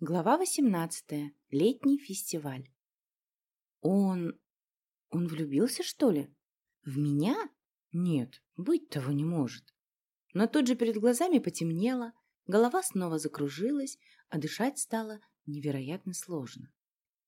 Глава 18. Летний фестиваль. Он... он влюбился, что ли? В меня? Нет, быть того не может. Но тут же перед глазами потемнело, голова снова закружилась, а дышать стало невероятно сложно.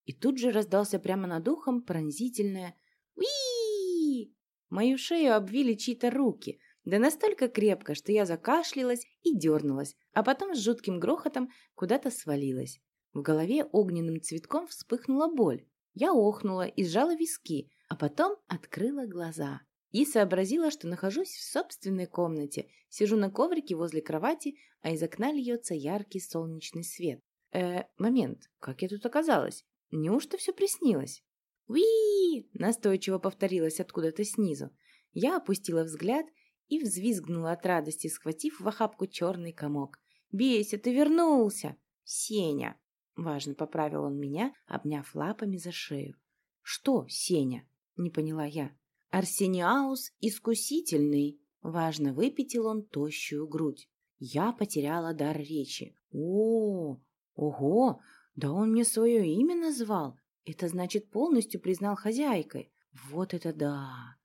И тут же раздался прямо над ухом пронзительное уи Мою шею обвили чьи-то руки, да настолько крепко, что я закашлялась и дернулась, а потом с жутким грохотом куда-то свалилась. В голове огненным цветком вспыхнула боль. Я охнула и сжала виски, а потом открыла глаза и сообразила, что нахожусь в собственной комнате, сижу на коврике возле кровати, а из окна льется яркий солнечный свет. Э, момент, как я тут оказалась? Неужто все приснилось? «Уи!» – настойчиво повторилось откуда-то снизу. Я опустила взгляд и взвизгнула от радости, схватив в охапку черный комок. «Бейся, ты вернулся!» «Сеня!» – важно поправил он меня, обняв лапами за шею. «Что, Сеня?» – не поняла я. «Арсениаус искусительный!» – важно выпятил он тощую грудь. Я потеряла дар речи. «О, ого, да он мне свое имя назвал. Это значит, полностью признал хозяйкой. Вот это да!»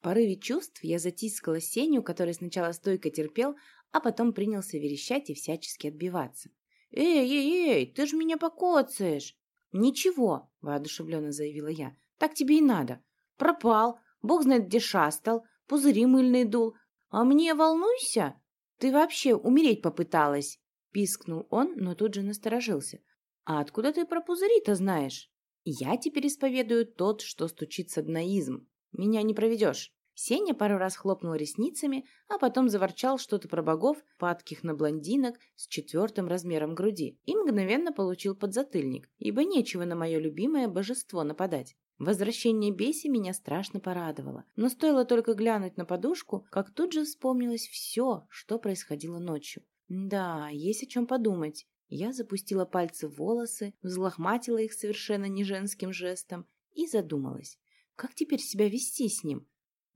Порыве чувств я затискала Сеню, который сначала стойко терпел, а потом принялся верещать и всячески отбиваться. «Эй, эй, эй, ты ж меня покоцаешь!» «Ничего», — воодушевленно заявила я, — «так тебе и надо. Пропал, бог знает где шастал, пузыри мыльные дул. А мне волнуйся? Ты вообще умереть попыталась?» Пискнул он, но тут же насторожился. «А откуда ты про пузыри-то знаешь?» «Я теперь исповедую тот, что стучит с одноизм. Меня не проведешь. Сеня пару раз хлопнул ресницами, а потом заворчал что-то про богов, падких на блондинок с четвертым размером груди, и мгновенно получил подзатыльник, ибо нечего на мое любимое божество нападать. Возвращение Беси меня страшно порадовало, но стоило только глянуть на подушку, как тут же вспомнилось все, что происходило ночью. Да, есть о чем подумать. Я запустила пальцы в волосы, взлохматила их совершенно не женским жестом и задумалась. Как теперь себя вести с ним?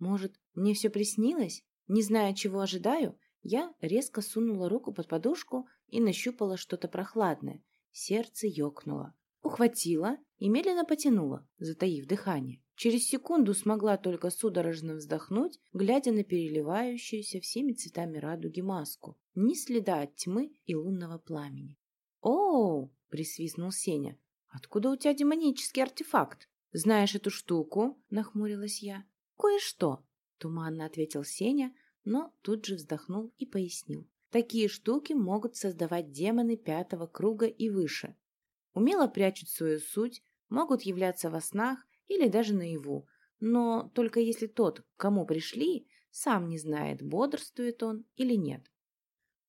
Может, мне все приснилось? Не зная, чего ожидаю, я резко сунула руку под подушку и нащупала что-то прохладное. Сердце ёкнуло. Ухватила и медленно потянула, затаив дыхание. Через секунду смогла только судорожно вздохнуть, глядя на переливающуюся всеми цветами радуги маску. Ни следа от тьмы и лунного пламени. «Оу!» — присвистнул Сеня. «Откуда у тебя демонический артефакт?» «Знаешь эту штуку?» – нахмурилась я. «Кое-что», – туманно ответил Сеня, но тут же вздохнул и пояснил. «Такие штуки могут создавать демоны пятого круга и выше. Умело прячут свою суть, могут являться во снах или даже наяву, но только если тот, к кому пришли, сам не знает, бодрствует он или нет.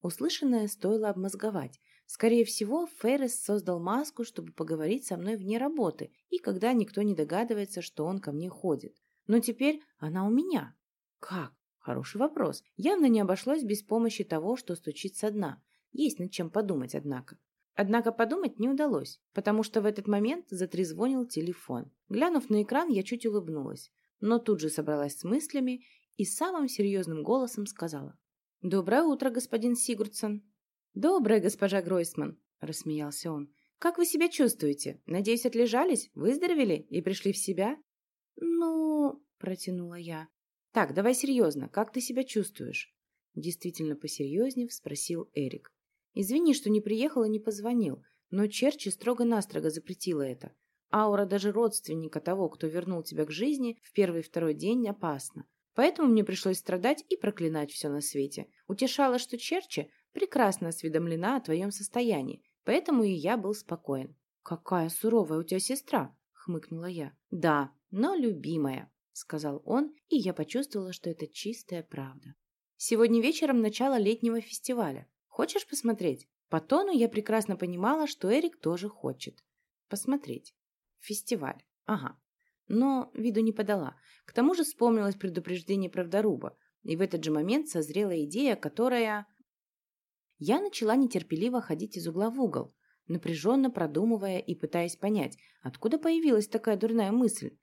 Услышанное стоило обмозговать, Скорее всего, Феррес создал маску, чтобы поговорить со мной вне работы и когда никто не догадывается, что он ко мне ходит. Но теперь она у меня. Как? Хороший вопрос. Явно не обошлось без помощи того, что стучит со дна. Есть над чем подумать, однако. Однако подумать не удалось, потому что в этот момент затрезвонил телефон. Глянув на экран, я чуть улыбнулась, но тут же собралась с мыслями и самым серьезным голосом сказала. «Доброе утро, господин Сигурдсон!» «Добрая госпожа Гройсман», — рассмеялся он. «Как вы себя чувствуете? Надеюсь, отлежались, выздоровели и пришли в себя?» «Ну...» — протянула я. «Так, давай серьезно, как ты себя чувствуешь?» Действительно посерьезнее спросил Эрик. «Извини, что не приехал и не позвонил, но Черчи строго-настрого запретила это. Аура даже родственника того, кто вернул тебя к жизни, в первый и второй день опасна. Поэтому мне пришлось страдать и проклинать все на свете. Утешала, что Черчи прекрасно осведомлена о твоем состоянии, поэтому и я был спокоен. «Какая суровая у тебя сестра!» — хмыкнула я. «Да, но любимая», — сказал он, и я почувствовала, что это чистая правда. «Сегодня вечером начало летнего фестиваля. Хочешь посмотреть?» По тону я прекрасно понимала, что Эрик тоже хочет. Посмотреть. Фестиваль. Ага. Но виду не подала. К тому же вспомнилось предупреждение правдоруба. И в этот же момент созрела идея, которая... Я начала нетерпеливо ходить из угла в угол, напряженно продумывая и пытаясь понять, откуда появилась такая дурная мысль.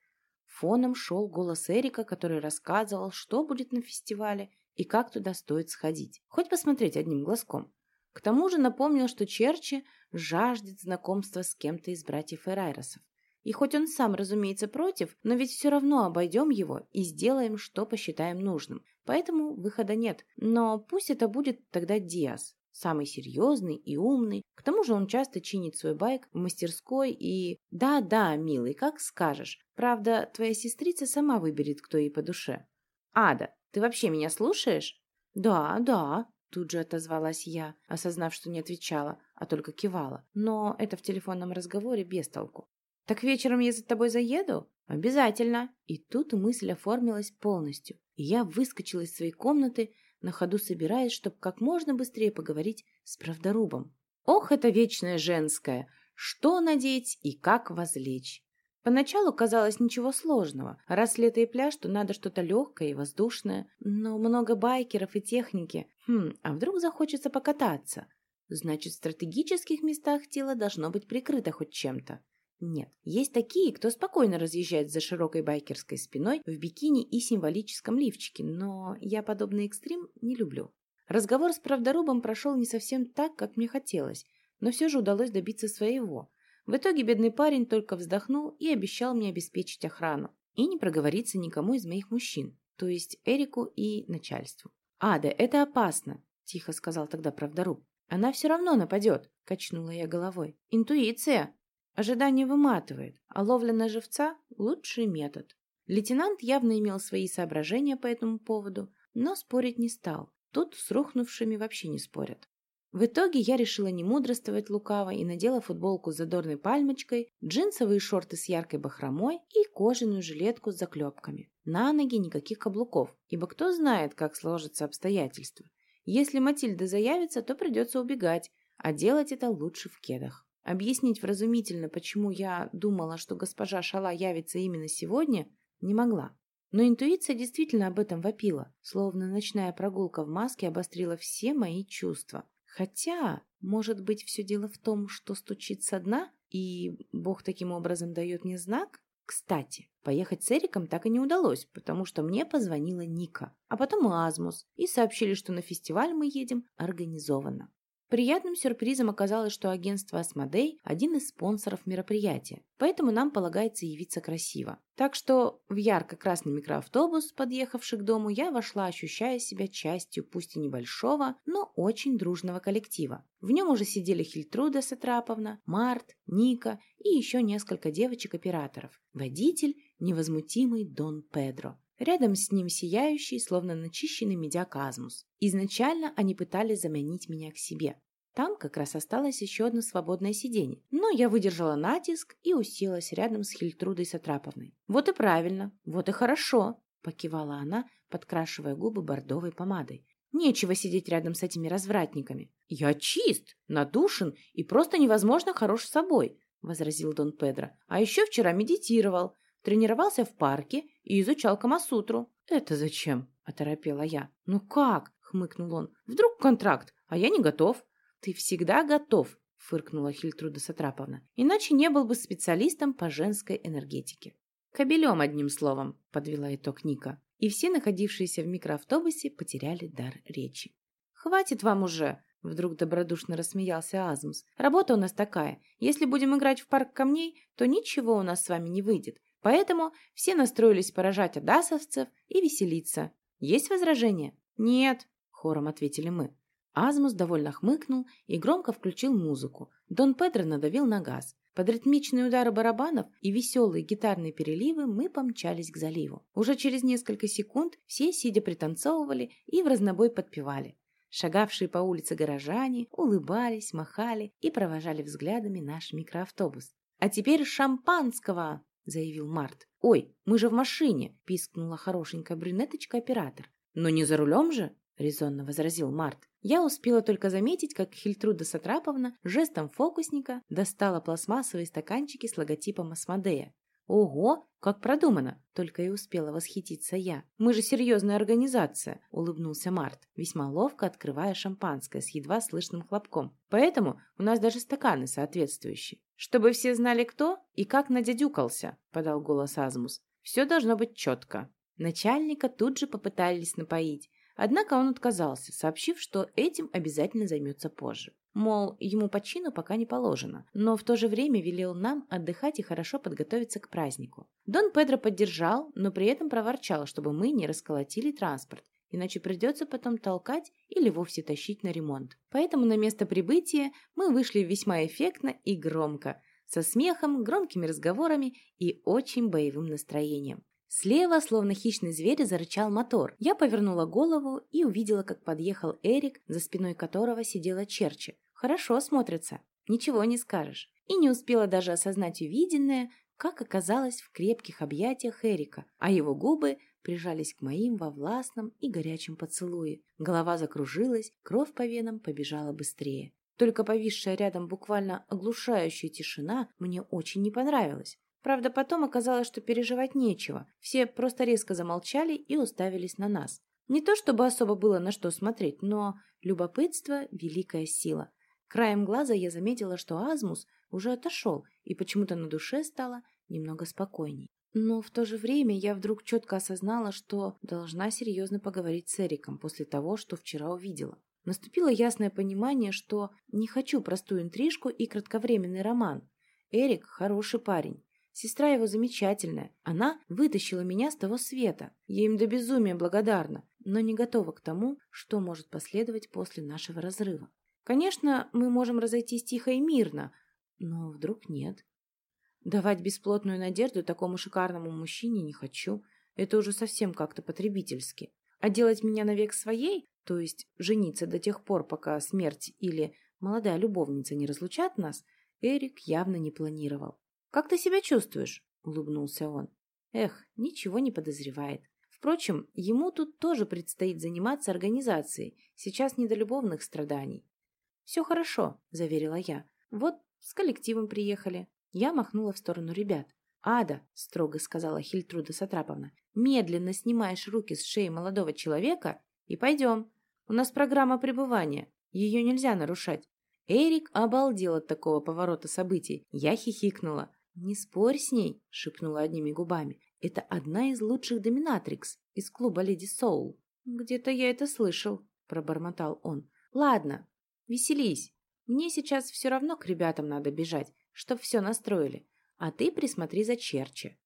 Фоном шел голос Эрика, который рассказывал, что будет на фестивале и как туда стоит сходить. Хоть посмотреть одним глазком. К тому же напомнил, что Черчи жаждет знакомства с кем-то из братьев Эрайросов. И хоть он сам, разумеется, против, но ведь все равно обойдем его и сделаем, что посчитаем нужным. Поэтому выхода нет. Но пусть это будет тогда Диас. Самый серьезный и умный. К тому же он часто чинит свой байк в мастерской и... Да-да, милый, как скажешь. Правда, твоя сестрица сама выберет, кто ей по душе. Ада, ты вообще меня слушаешь? Да, да, Тут же отозвалась я, осознав, что не отвечала, а только кивала. Но это в телефонном разговоре без толку. «Так вечером я за тобой заеду?» «Обязательно!» И тут мысль оформилась полностью. Я выскочила из своей комнаты, на ходу собираясь, чтобы как можно быстрее поговорить с правдорубом. Ох, это вечное женское! Что надеть и как возлечь? Поначалу казалось ничего сложного. Раз лето и пляж, то надо что-то легкое и воздушное. Но много байкеров и техники. Хм, а вдруг захочется покататься? Значит, в стратегических местах тело должно быть прикрыто хоть чем-то. Нет, есть такие, кто спокойно разъезжает за широкой байкерской спиной в бикини и символическом лифчике, но я подобный экстрим не люблю. Разговор с правдорубом прошел не совсем так, как мне хотелось, но все же удалось добиться своего – в итоге бедный парень только вздохнул и обещал мне обеспечить охрану и не проговориться никому из моих мужчин, то есть Эрику и начальству. «Ада, это опасно», – тихо сказал тогда правдоруб. «Она все равно нападет», – качнула я головой. «Интуиция!» Ожидание выматывает, а ловля на живца – лучший метод. Лейтенант явно имел свои соображения по этому поводу, но спорить не стал. Тут с рухнувшими вообще не спорят. В итоге я решила не мудрствовать лукаво и надела футболку с задорной пальмочкой, джинсовые шорты с яркой бахромой и кожаную жилетку с заклепками. На ноги никаких каблуков, ибо кто знает, как сложатся обстоятельства. Если Матильда заявится, то придется убегать, а делать это лучше в кедах. Объяснить вразумительно, почему я думала, что госпожа Шала явится именно сегодня, не могла. Но интуиция действительно об этом вопила, словно ночная прогулка в маске обострила все мои чувства. Хотя, может быть, все дело в том, что стучит со дна, и Бог таким образом дает мне знак? Кстати, поехать с Эриком так и не удалось, потому что мне позвонила Ника, а потом Азмус, и сообщили, что на фестиваль мы едем организованно. Приятным сюрпризом оказалось, что агентство «Асмодей» – один из спонсоров мероприятия, поэтому нам полагается явиться красиво. Так что в ярко-красный микроавтобус, подъехавший к дому, я вошла, ощущая себя частью, пусть и небольшого, но очень дружного коллектива. В нем уже сидели Хильтруда Сатраповна, Март, Ника и еще несколько девочек-операторов. Водитель – невозмутимый Дон Педро. Рядом с ним сияющий, словно начищенный медиаказмус. Изначально они пытались заменить меня к себе. Там как раз осталось еще одно свободное сиденье, но я выдержала натиск и уселась рядом с Хильтрудой Сатраповной. «Вот и правильно, вот и хорошо», – покивала она, подкрашивая губы бордовой помадой. «Нечего сидеть рядом с этими развратниками». «Я чист, надушен и просто невозможно хорош собой», – возразил Дон Педро. «А еще вчера медитировал, тренировался в парке и изучал Камасутру. «Это зачем?» – оторопела я. «Ну как?» – хмыкнул он. «Вдруг контракт, а я не готов». «Ты всегда готов», – фыркнула Хильтруда Сатраповна. «Иначе не был бы специалистом по женской энергетике». «Кобелем, одним словом», – подвела итог Ника. И все находившиеся в микроавтобусе потеряли дар речи. «Хватит вам уже!» — вдруг добродушно рассмеялся Азмус. «Работа у нас такая. Если будем играть в парк камней, то ничего у нас с вами не выйдет. Поэтому все настроились поражать адасовцев и веселиться. Есть возражения? Нет, хором ответили мы. Азмус довольно хмыкнул и громко включил музыку. Дон Педро надавил на газ. Под ритмичные удары барабанов и веселые гитарные переливы мы помчались к заливу. Уже через несколько секунд все, сидя, пританцовывали и в разнобой подпевали. Шагавшие по улице горожане улыбались, махали и провожали взглядами наш микроавтобус. «А теперь шампанского!» Заявил Март. «Ой, мы же в машине!» – пискнула хорошенькая брюнеточка-оператор. «Но не за рулем же!» – резонно возразил Март. Я успела только заметить, как Хильтруда Сатраповна жестом фокусника достала пластмассовые стаканчики с логотипом Асмодея. «Ого, как продумано!» – только и успела восхититься я. «Мы же серьезная организация!» – улыбнулся Март, весьма ловко открывая шампанское с едва слышным хлопком. «Поэтому у нас даже стаканы соответствующие. Чтобы все знали, кто и как надядюкался!» – подал голос Азмус. «Все должно быть четко». Начальника тут же попытались напоить, однако он отказался, сообщив, что этим обязательно займется позже. Мол, ему по чину пока не положено, но в то же время велел нам отдыхать и хорошо подготовиться к празднику. Дон Педро поддержал, но при этом проворчал, чтобы мы не расколотили транспорт, иначе придется потом толкать или вовсе тащить на ремонт. Поэтому на место прибытия мы вышли весьма эффектно и громко, со смехом, громкими разговорами и очень боевым настроением. Слева, словно хищный зверь, зарычал мотор. Я повернула голову и увидела, как подъехал Эрик, за спиной которого сидела Черчи. Хорошо смотрится, ничего не скажешь. И не успела даже осознать увиденное, как оказалось в крепких объятиях Эрика, а его губы прижались к моим во властном и горячем поцелуе. Голова закружилась, кровь по венам побежала быстрее. Только повисшая рядом буквально оглушающая тишина мне очень не понравилась. Правда, потом оказалось, что переживать нечего. Все просто резко замолчали и уставились на нас. Не то чтобы особо было на что смотреть, но любопытство – великая сила. Краем глаза я заметила, что Азмус уже отошел, и почему-то на душе стало немного спокойней. Но в то же время я вдруг четко осознала, что должна серьезно поговорить с Эриком после того, что вчера увидела. Наступило ясное понимание, что не хочу простую интрижку и кратковременный роман. Эрик – хороший парень, Сестра его замечательная. Она вытащила меня с того света. Я им до безумия благодарна, но не готова к тому, что может последовать после нашего разрыва. Конечно, мы можем разойтись тихо и мирно, но вдруг нет. Давать бесплотную надежду такому шикарному мужчине не хочу. Это уже совсем как-то потребительски. А делать меня навек своей, то есть жениться до тех пор, пока смерть или молодая любовница не разлучат нас, Эрик явно не планировал. «Как ты себя чувствуешь?» — улыбнулся он. Эх, ничего не подозревает. Впрочем, ему тут тоже предстоит заниматься организацией, сейчас не до любовных страданий. «Все хорошо», — заверила я. «Вот с коллективом приехали». Я махнула в сторону ребят. «Ада», — строго сказала Хильтруда Сатраповна, «медленно снимаешь руки с шеи молодого человека и пойдем. У нас программа пребывания, ее нельзя нарушать». Эрик обалдел от такого поворота событий. Я хихикнула. «Не спорь с ней», — шепнула одними губами. «Это одна из лучших доминатрикс из клуба Леди Соул». «Где-то я это слышал», — пробормотал он. «Ладно, веселись. Мне сейчас все равно к ребятам надо бежать, чтоб все настроили. А ты присмотри за Черчи».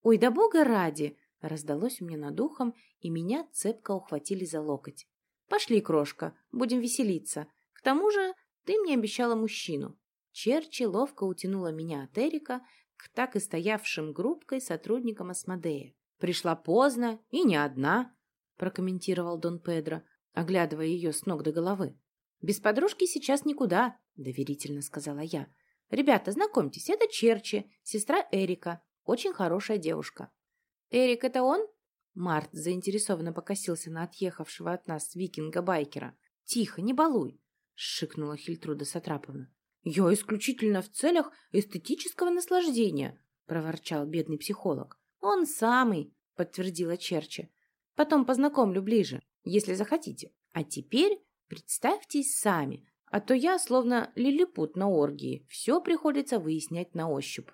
«Ой, да бога ради!» — раздалось у меня над ухом, и меня цепко ухватили за локоть. «Пошли, крошка, будем веселиться. К тому же ты мне обещала мужчину». Черчи ловко утянула меня от Эрика к так и стоявшим группкой сотрудникам Асмодея. «Пришла поздно и не одна», — прокомментировал Дон Педро, оглядывая ее с ног до головы. «Без подружки сейчас никуда», — доверительно сказала я. «Ребята, знакомьтесь, это Черчи, сестра Эрика, очень хорошая девушка». «Эрик, это он?» Март заинтересованно покосился на отъехавшего от нас викинга-байкера. «Тихо, не балуй!» — шикнула Хильтруда Сатраповна. «Я исключительно в целях эстетического наслаждения», — проворчал бедный психолог. «Он самый», — подтвердила Черчи. «Потом познакомлю ближе, если захотите. А теперь представьтесь сами, а то я словно лилипут на оргии, все приходится выяснять на ощупь».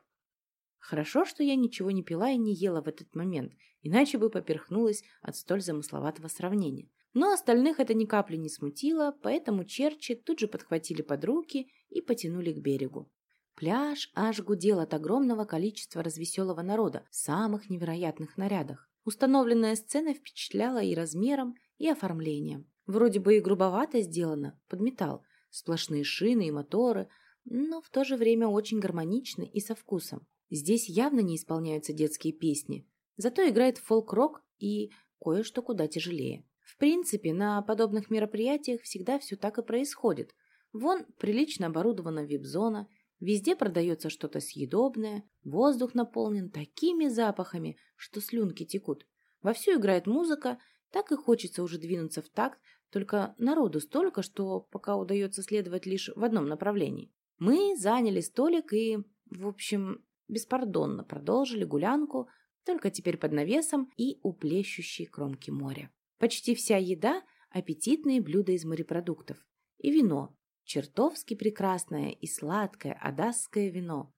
Хорошо, что я ничего не пила и не ела в этот момент, иначе бы поперхнулась от столь замысловатого сравнения. Но остальных это ни капли не смутило, поэтому черчи тут же подхватили под руки и потянули к берегу. Пляж аж гудел от огромного количества развеселого народа в самых невероятных нарядах. Установленная сцена впечатляла и размером, и оформлением. Вроде бы и грубовато сделано, под металл, сплошные шины и моторы, но в то же время очень гармонично и со вкусом. Здесь явно не исполняются детские песни, зато играет фолк-рок и кое-что куда тяжелее. В принципе, на подобных мероприятиях всегда все так и происходит. Вон прилично оборудована вип-зона, везде продается что-то съедобное, воздух наполнен такими запахами, что слюнки текут. Вовсю играет музыка, так и хочется уже двинуться в такт, только народу столько, что пока удается следовать лишь в одном направлении. Мы заняли столик и, в общем, беспардонно продолжили гулянку, только теперь под навесом и у плещущей кромки моря. Почти вся еда – аппетитные блюда из морепродуктов. И вино – чертовски прекрасное и сладкое адасское вино.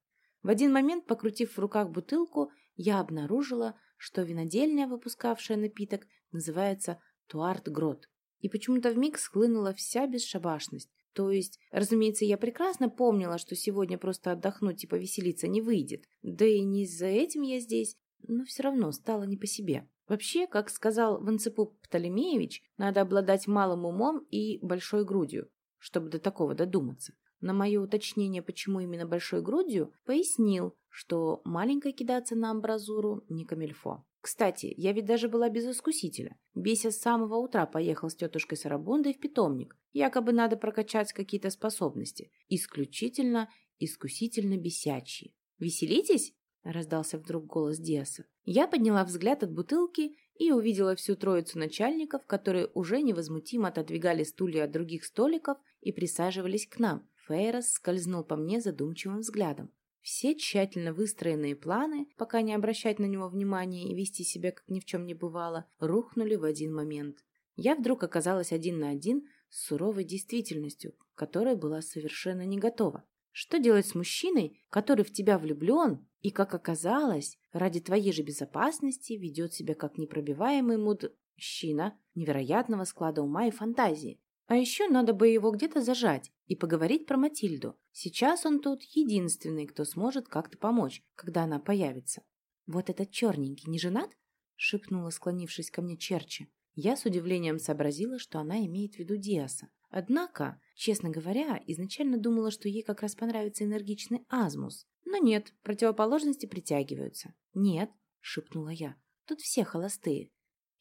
В один момент, покрутив в руках бутылку, я обнаружила, что винодельня, выпускавшая напиток, называется Туарт Грот. И почему-то вмиг схлынула вся бесшабашность. То есть, разумеется, я прекрасно помнила, что сегодня просто отдохнуть и повеселиться не выйдет. Да и не за этим я здесь, но все равно стало не по себе. Вообще, как сказал Ванцепуп Птолемеевич, надо обладать малым умом и большой грудью, чтобы до такого додуматься. На мое уточнение, почему именно большой грудью, пояснил, что маленькой кидаться на амбразуру не камельфо. Кстати, я ведь даже была без искусителя. Беся с самого утра поехал с тетушкой Сарабундой в питомник. Якобы надо прокачать какие-то способности. Исключительно, искусительно бесячие. «Веселитесь?» – раздался вдруг голос Диаса. Я подняла взгляд от бутылки и увидела всю троицу начальников, которые уже невозмутимо отодвигали стулья от других столиков и присаживались к нам. Фейрос скользнул по мне задумчивым взглядом. Все тщательно выстроенные планы, пока не обращать на него внимания и вести себя, как ни в чем не бывало, рухнули в один момент. Я вдруг оказалась один на один с суровой действительностью, к которой была совершенно не готова. Что делать с мужчиной, который в тебя влюблен и, как оказалось, ради твоей же безопасности ведет себя как непробиваемый мужчина невероятного склада ума и фантазии? А еще надо бы его где-то зажать и поговорить про Матильду. Сейчас он тут единственный, кто сможет как-то помочь, когда она появится. «Вот этот черненький не женат?» — шепнула, склонившись ко мне Черчи. Я с удивлением сообразила, что она имеет в виду Диаса. Однако, честно говоря, изначально думала, что ей как раз понравится энергичный Азмус. Но нет, противоположности притягиваются. «Нет», — шепнула я, — «тут все холостые».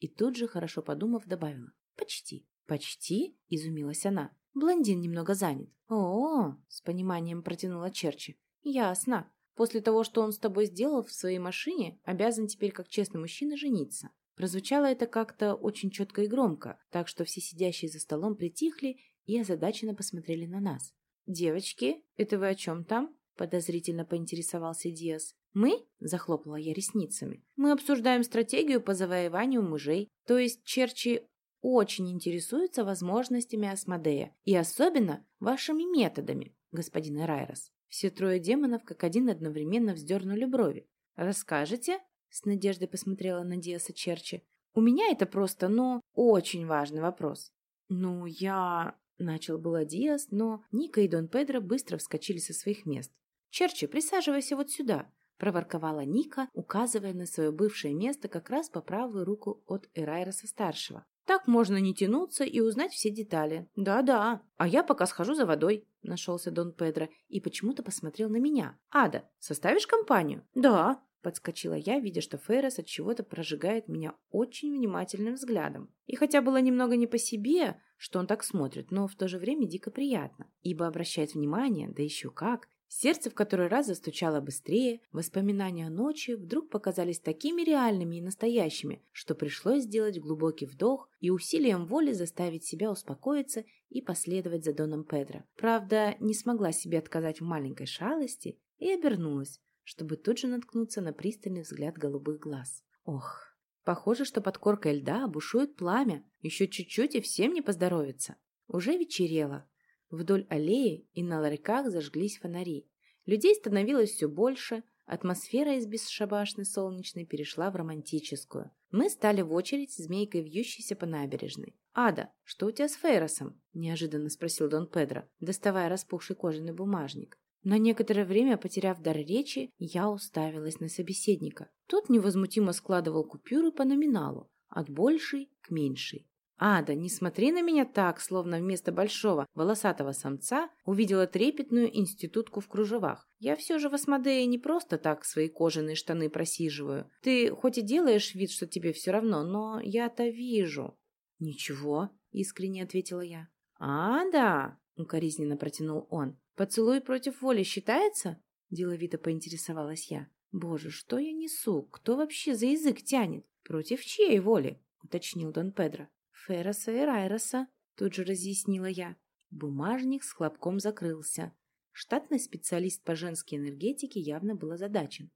И тут же, хорошо подумав, добавила. «Почти». «Почти?» – изумилась она. «Блондин немного занят». «О-о-о!» – с пониманием протянула Черчи. «Ясно. После того, что он с тобой сделал в своей машине, обязан теперь, как честный мужчина, жениться». Прозвучало это как-то очень четко и громко, так что все сидящие за столом притихли и озадаченно посмотрели на нас. «Девочки, это вы о чем там?» – подозрительно поинтересовался Диас. «Мы?» – захлопала я ресницами. «Мы обсуждаем стратегию по завоеванию мужей. То есть Черчи очень интересуется возможностями Асмодея и особенно вашими методами, господин Райрос. Все трое демонов как один одновременно вздернули брови. «Расскажете?» — с надеждой посмотрела на Диаса Черчи. «У меня это просто, ну, очень важный вопрос». «Ну, я...» — начал было Диас, но Ника и Дон Педро быстро вскочили со своих мест. «Черчи, присаживайся вот сюда», — проворковала Ника, указывая на свое бывшее место как раз по правую руку от Эрайроса-старшего. Так можно не тянуться и узнать все детали. Да-да. А я пока схожу за водой, нашелся Дон Педро и почему-то посмотрел на меня. Ада, составишь компанию? Да, подскочила я, видя, что Феррес от чего-то прожигает меня очень внимательным взглядом. И хотя было немного не по себе, что он так смотрит, но в то же время дико приятно, ибо обращает внимание, да еще как, Сердце в который раз застучало быстрее, воспоминания о ночи вдруг показались такими реальными и настоящими, что пришлось сделать глубокий вдох и усилием воли заставить себя успокоиться и последовать за Доном Педро. Правда, не смогла себе отказать в маленькой шалости и обернулась, чтобы тут же наткнуться на пристальный взгляд голубых глаз. Ох, похоже, что под коркой льда бушует пламя, еще чуть-чуть и всем не поздоровится. Уже вечерело, Вдоль аллеи и на ларьках зажглись фонари. Людей становилось все больше, атмосфера из бесшабашной солнечной перешла в романтическую. Мы стали в очередь змейкой вьющейся по набережной. «Ада, что у тебя с Фейросом?» – неожиданно спросил Дон Педро, доставая распухший кожаный бумажник. На некоторое время, потеряв дар речи, я уставилась на собеседника. Тот невозмутимо складывал купюры по номиналу, от большей к меньшей. Ада, не смотри на меня так, словно вместо большого волосатого самца увидела трепетную институтку в кружевах. Я все же в Асмодее не просто так свои кожаные штаны просиживаю. Ты хоть и делаешь вид, что тебе все равно, но я-то вижу. Ничего, искренне ответила я. А, да, укоризненно протянул он. Поцелуй против воли считается? Деловито поинтересовалась я. Боже, что я несу? Кто вообще за язык тянет? Против чьей воли? уточнил Дон Педро. Ферроса и Райроса, тут же разъяснила я. Бумажник с хлопком закрылся. Штатный специалист по женской энергетике явно был озадачен.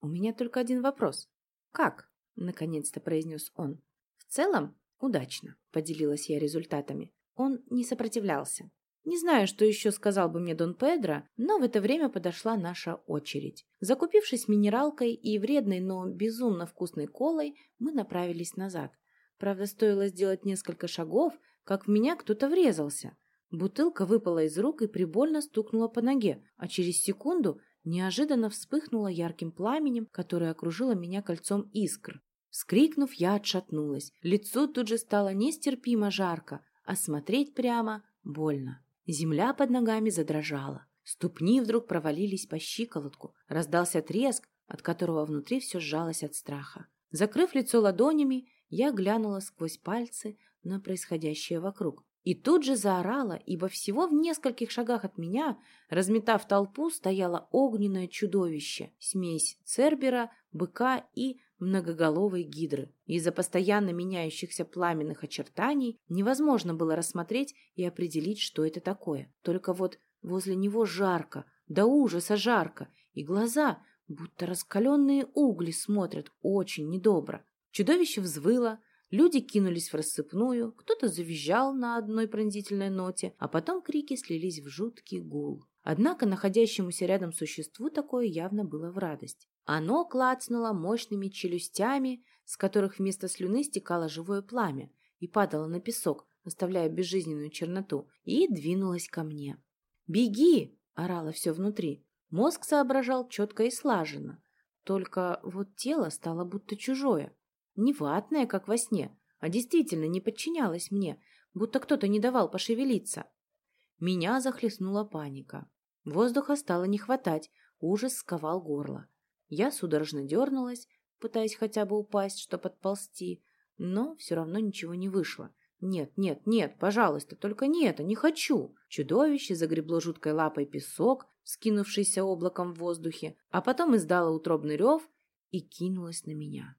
«У меня только один вопрос. Как?» – наконец-то произнес он. «В целом, удачно», – поделилась я результатами. Он не сопротивлялся. Не знаю, что еще сказал бы мне Дон Педро, но в это время подошла наша очередь. Закупившись минералкой и вредной, но безумно вкусной колой, мы направились назад. Правда, стоило сделать несколько шагов, как в меня кто-то врезался. Бутылка выпала из рук и прибольно стукнула по ноге, а через секунду неожиданно вспыхнула ярким пламенем, которое окружило меня кольцом искр. Вскрикнув, я отшатнулась. Лицу тут же стало нестерпимо жарко, а смотреть прямо больно. Земля под ногами задрожала. Ступни вдруг провалились по щиколотку. Раздался треск, от которого внутри все сжалось от страха. Закрыв лицо ладонями, я глянула сквозь пальцы на происходящее вокруг. И тут же заорала, ибо всего в нескольких шагах от меня, разметав толпу, стояло огненное чудовище, смесь цербера, быка и многоголовой гидры. Из-за постоянно меняющихся пламенных очертаний невозможно было рассмотреть и определить, что это такое. Только вот возле него жарко, до ужаса жарко, и глаза, будто раскаленные угли, смотрят очень недобро. Чудовище взвыло, Люди кинулись в рассыпную, кто-то завизжал на одной пронзительной ноте, а потом крики слились в жуткий гул. Однако находящемуся рядом существу такое явно было в радость. Оно клацнуло мощными челюстями, с которых вместо слюны стекало живое пламя, и падало на песок, оставляя безжизненную черноту, и двинулось ко мне. «Беги!» – орало все внутри. Мозг соображал четко и слаженно. Только вот тело стало будто чужое. Не ватная, как во сне, а действительно не подчинялась мне, будто кто-то не давал пошевелиться. Меня захлестнула паника. Воздуха стало не хватать, ужас сковал горло. Я судорожно дернулась, пытаясь хотя бы упасть, что подползти, но все равно ничего не вышло. «Нет, нет, нет, пожалуйста, только не это, не хочу!» Чудовище загребло жуткой лапой песок, скинувшийся облаком в воздухе, а потом издало утробный рев и кинулось на меня.